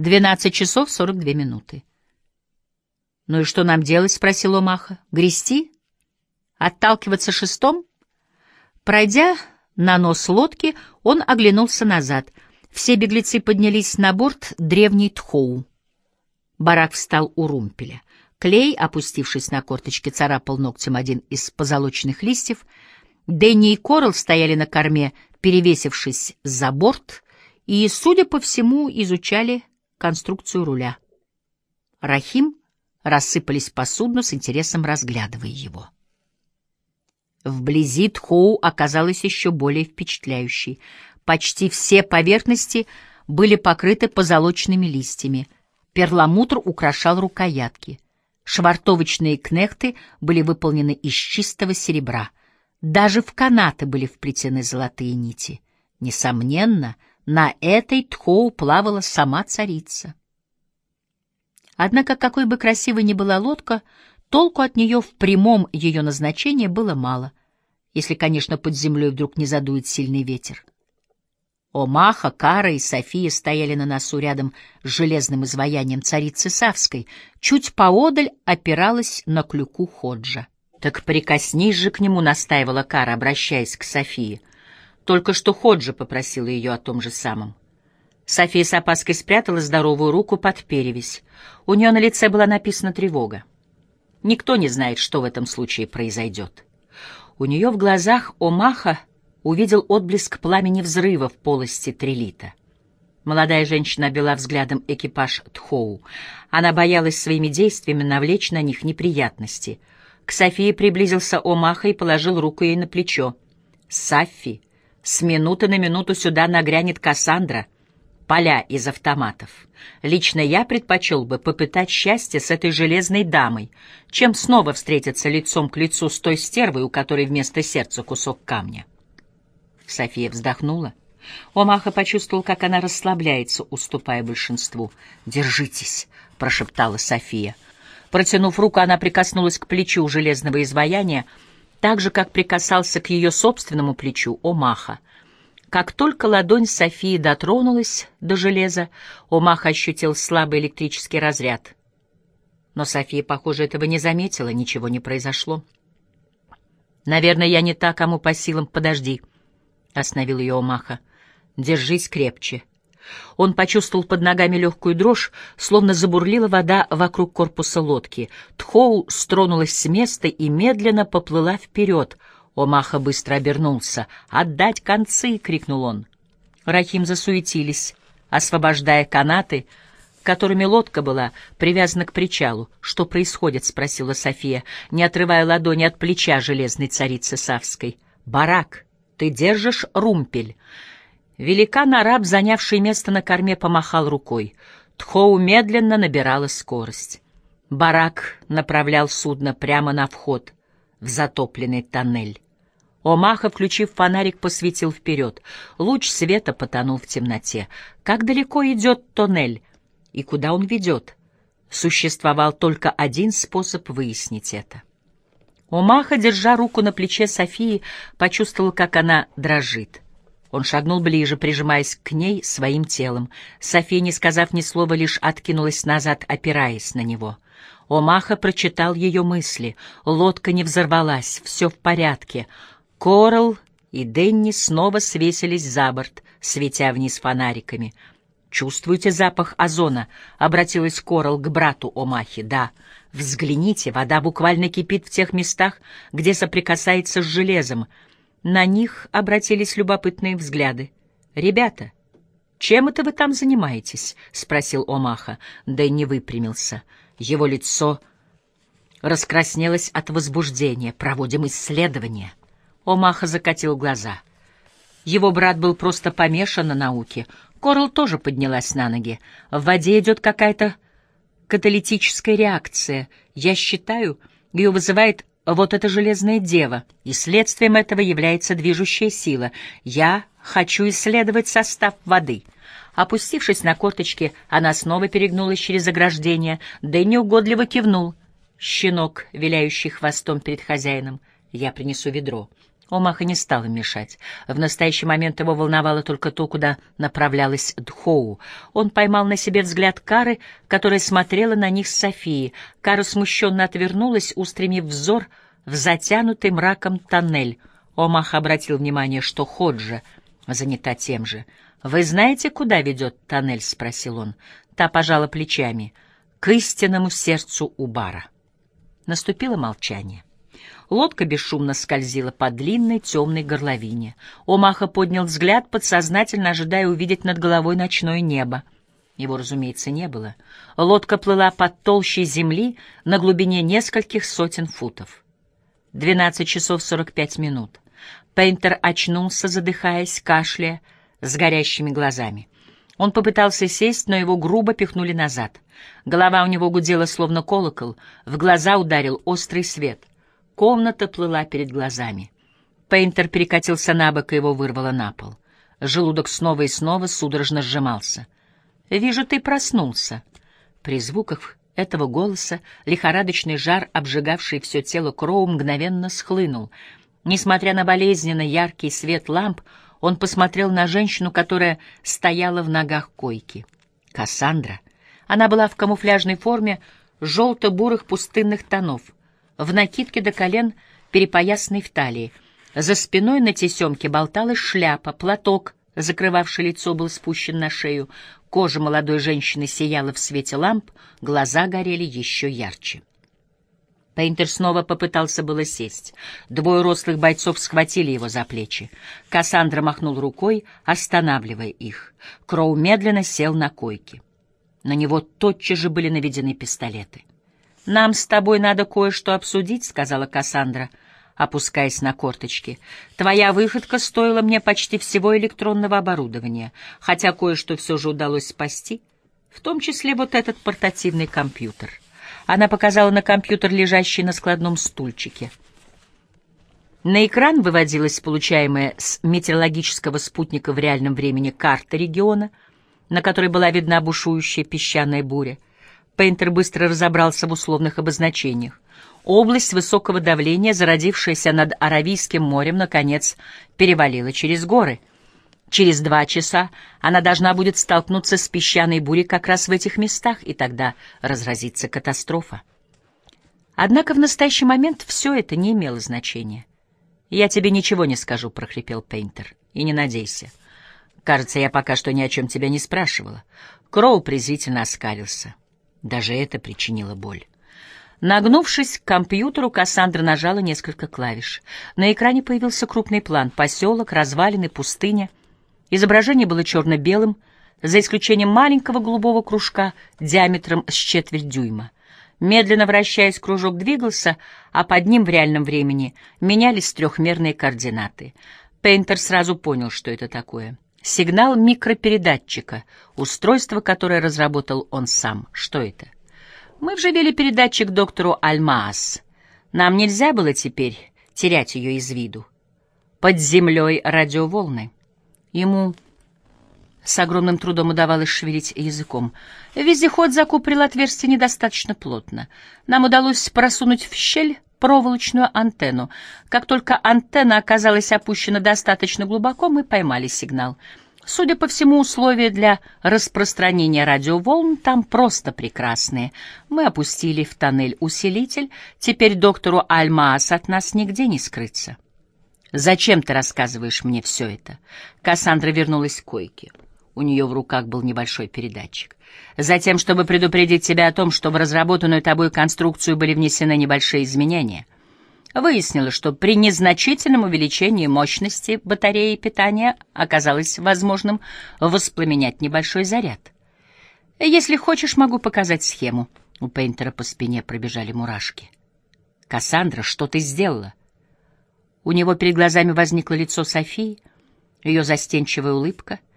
12 часов 42 минуты. «Ну и что нам делать?» — спросил Омаха. «Грести? Отталкиваться шестом?» Пройдя на нос лодки, он оглянулся назад. Все беглецы поднялись на борт древней Тхоу. Барак встал у румпеля. Клей, опустившись на корточки, царапал ногтем один из позолоченных листьев. Дэнни и Коралл стояли на корме, перевесившись за борт, и, судя по всему, изучали конструкцию руля. Рахим рассыпались по судну с интересом, разглядывая его. Вблизи Тхоу оказалась еще более впечатляющей. Почти все поверхности были покрыты позолоченными листьями. Перламутр украшал рукоятки — Швартовочные кнехты были выполнены из чистого серебра. Даже в канаты были вплетены золотые нити. Несомненно, на этой тхоу плавала сама царица. Однако, какой бы красивой ни была лодка, толку от нее в прямом ее назначении было мало, если, конечно, под землей вдруг не задует сильный ветер. Омаха, Кара и София стояли на носу рядом с железным изваянием царицы Савской. Чуть поодаль опиралась на клюку Ходжа. «Так прикоснись же к нему», — настаивала Кара, обращаясь к Софии. Только что Ходжа попросила ее о том же самом. София с опаской спрятала здоровую руку под перевязь. У нее на лице была написана тревога. Никто не знает, что в этом случае произойдет. У нее в глазах Омаха увидел отблеск пламени взрыва в полости трилита. Молодая женщина обвела взглядом экипаж Тхоу. Она боялась своими действиями навлечь на них неприятности. К Софии приблизился Омаха и положил руку ей на плечо. «Саффи, с минуты на минуту сюда нагрянет Кассандра. Поля из автоматов. Лично я предпочел бы попытать счастье с этой железной дамой, чем снова встретиться лицом к лицу с той стервой, у которой вместо сердца кусок камня». София вздохнула. Омаха почувствовал, как она расслабляется, уступая большинству. «Держитесь», — прошептала София. Протянув руку, она прикоснулась к плечу железного изваяния, так же, как прикасался к ее собственному плечу Омаха. Как только ладонь Софии дотронулась до железа, Омаха ощутил слабый электрический разряд. Но София, похоже, этого не заметила, ничего не произошло. «Наверное, я не та, кому по силам. Подожди», — остановил ее Омаха. «Держись крепче». Он почувствовал под ногами легкую дрожь, словно забурлила вода вокруг корпуса лодки. Тхоу стронулась с места и медленно поплыла вперед. Омаха быстро обернулся. «Отдать концы!» — крикнул он. Рахим засуетились, освобождая канаты, которыми лодка была привязана к причалу. «Что происходит?» — спросила София, не отрывая ладони от плеча железной царицы Савской. «Барак!» ты держишь румпель». Великан-араб, занявший место на корме, помахал рукой. Тхоу медленно набирала скорость. Барак направлял судно прямо на вход в затопленный тоннель. Омаха, включив фонарик, посветил вперед. Луч света потонул в темноте. Как далеко идет тоннель и куда он ведет? Существовал только один способ выяснить это. Омаха, держа руку на плече Софии, почувствовал, как она дрожит. Он шагнул ближе, прижимаясь к ней своим телом. София, не сказав ни слова, лишь откинулась назад, опираясь на него. Омаха прочитал ее мысли. Лодка не взорвалась, все в порядке. Корал и Денни снова свесились за борт, светя вниз фонариками. «Чувствуете запах озона?» — обратилась Корал к брату Омахи. «Да». Взгляните, вода буквально кипит в тех местах, где соприкасается с железом. На них обратились любопытные взгляды. «Ребята, чем это вы там занимаетесь?» — спросил Омаха. Дэнни выпрямился. Его лицо раскраснелось от возбуждения. «Проводим исследование». Омаха закатил глаза. Его брат был просто помешан на науке. Корл тоже поднялась на ноги. В воде идет какая-то каталитическая реакция. Я считаю, ее вызывает вот эта железная дева, и следствием этого является движущая сила. Я хочу исследовать состав воды. Опустившись на корточки, она снова перегнулась через ограждение. Дэнни угодливо кивнул. Щенок, виляющий хвостом перед хозяином. Я принесу ведро. Омаха не стал им мешать. В настоящий момент его волновало только то, куда направлялась Дхоу. Он поймал на себе взгляд Кары, которая смотрела на них с Софией. Кара смущенно отвернулась, устремив взор в затянутый мраком тоннель. Омах обратил внимание, что Ходжа занята тем же. «Вы знаете, куда ведет тоннель?» — спросил он. Та пожала плечами. «К истинному сердцу Убара». Наступило молчание. Лодка бесшумно скользила по длинной темной горловине. Омаха поднял взгляд, подсознательно ожидая увидеть над головой ночное небо. Его, разумеется, не было. Лодка плыла под толщей земли на глубине нескольких сотен футов. Двенадцать часов сорок пять минут. Пейнтер очнулся, задыхаясь, кашляя, с горящими глазами. Он попытался сесть, но его грубо пихнули назад. Голова у него гудела, словно колокол, в глаза ударил острый свет. Комната плыла перед глазами. Пейнтер перекатился на бок, и его вырвало на пол. Желудок снова и снова судорожно сжимался. «Вижу, ты проснулся». При звуках этого голоса лихорадочный жар, обжигавший все тело Кроу, мгновенно схлынул. Несмотря на болезненно яркий свет ламп, он посмотрел на женщину, которая стояла в ногах койки. Кассандра. Она была в камуфляжной форме желто-бурых пустынных тонов — в накидке до колен, перепоясанной в талии. За спиной на тесемке болталась шляпа, платок, закрывавший лицо, был спущен на шею. Кожа молодой женщины сияла в свете ламп, глаза горели еще ярче. Пейнтер снова попытался было сесть. Двое рослых бойцов схватили его за плечи. Кассандра махнул рукой, останавливая их. Кроу медленно сел на койке. На него тотчас же были наведены пистолеты. «Нам с тобой надо кое-что обсудить», — сказала Кассандра, опускаясь на корточки. «Твоя выходка стоила мне почти всего электронного оборудования, хотя кое-что все же удалось спасти, в том числе вот этот портативный компьютер». Она показала на компьютер, лежащий на складном стульчике. На экран выводилась получаемая с метеорологического спутника в реальном времени карта региона, на которой была видна бушующая песчаная буря — Пейнтер быстро разобрался в условных обозначениях. Область высокого давления, зародившаяся над Аравийским морем, наконец перевалила через горы. Через два часа она должна будет столкнуться с песчаной бурей как раз в этих местах, и тогда разразится катастрофа. Однако в настоящий момент все это не имело значения. «Я тебе ничего не скажу», — прохрипел Пейнтер, — «и не надейся. Кажется, я пока что ни о чем тебя не спрашивала». Кроу презрительно оскалился. Даже это причинило боль. Нагнувшись к компьютеру, Кассандра нажала несколько клавиш. На экране появился крупный план — поселок, развалины, пустыня. Изображение было черно-белым, за исключением маленького голубого кружка диаметром с четверть дюйма. Медленно вращаясь, кружок двигался, а под ним в реальном времени менялись трехмерные координаты. Пейнтер сразу понял, что это такое — Сигнал микропередатчика, устройство, которое разработал он сам. Что это? Мы вживили передатчик доктору Альмаас. Нам нельзя было теперь терять ее из виду. Под землей радиоволны. Ему с огромным трудом удавалось шевелить языком. Вездеход закупорил отверстие недостаточно плотно. Нам удалось просунуть в щель проволочную антенну. Как только антенна оказалась опущена достаточно глубоко, мы поймали сигнал. Судя по всему, условия для распространения радиоволн там просто прекрасные. Мы опустили в тоннель усилитель, теперь доктору Альмаас от нас нигде не скрыться. «Зачем ты рассказываешь мне все это?» Кассандра вернулась к койке. У нее в руках был небольшой передатчик. Затем, чтобы предупредить тебя о том, что в разработанную тобой конструкцию были внесены небольшие изменения. Выяснилось, что при незначительном увеличении мощности батареи питания оказалось возможным воспламенять небольшой заряд. Если хочешь, могу показать схему. У Пейнтера по спине пробежали мурашки. «Кассандра, что ты сделала?» У него перед глазами возникло лицо Софии, ее застенчивая улыбка —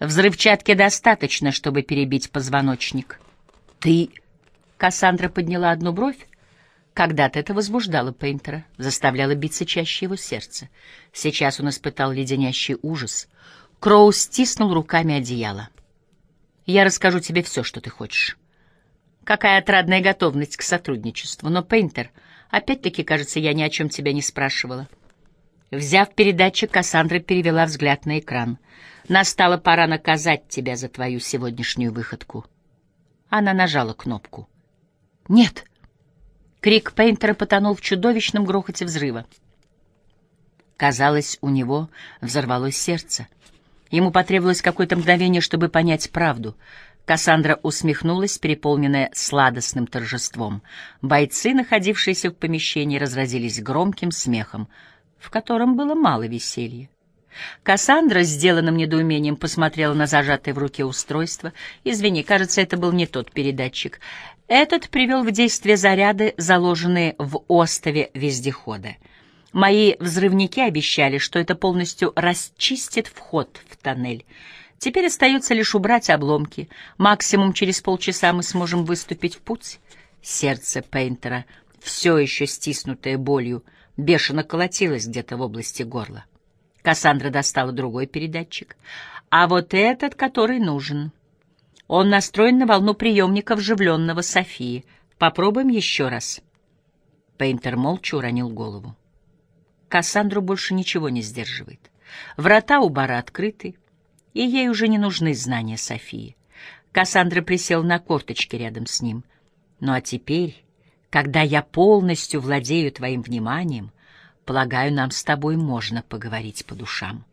Взрывчатки достаточно, чтобы перебить позвоночник. Ты... Кассандра подняла одну бровь. Когда-то это возбуждало Пейнтера, заставляло биться чаще его сердце. Сейчас он испытал леденящий ужас. Кроу стиснул руками одеяло. «Я расскажу тебе все, что ты хочешь». Какая отрадная готовность к сотрудничеству. Но, Пейнтер, опять-таки, кажется, я ни о чем тебя не спрашивала. Взяв передатчик, Кассандра перевела взгляд на экран. «Настала пора наказать тебя за твою сегодняшнюю выходку». Она нажала кнопку. «Нет!» Крик Пейнтера потонул в чудовищном грохоте взрыва. Казалось, у него взорвалось сердце. Ему потребовалось какое-то мгновение, чтобы понять правду. Кассандра усмехнулась, переполненная сладостным торжеством. Бойцы, находившиеся в помещении, разразились громким смехом, в котором было мало веселья. Кассандра, сделанным недоумением, посмотрела на зажатое в руке устройство. «Извини, кажется, это был не тот передатчик. Этот привел в действие заряды, заложенные в остове вездехода. Мои взрывники обещали, что это полностью расчистит вход в тоннель. Теперь остается лишь убрать обломки. Максимум через полчаса мы сможем выступить в путь». Сердце Пейнтера, все еще стиснутое болью, бешено колотилось где-то в области горла. Кассандра достала другой передатчик. А вот этот, который нужен. Он настроен на волну приемника вживленного Софии. Попробуем еще раз. Пейнтер молча уронил голову. Кассандру больше ничего не сдерживает. Врата у бара открыты, и ей уже не нужны знания Софии. Кассандра присел на корточки рядом с ним. «Ну а теперь, когда я полностью владею твоим вниманием, Полагаю, нам с тобой можно поговорить по душам.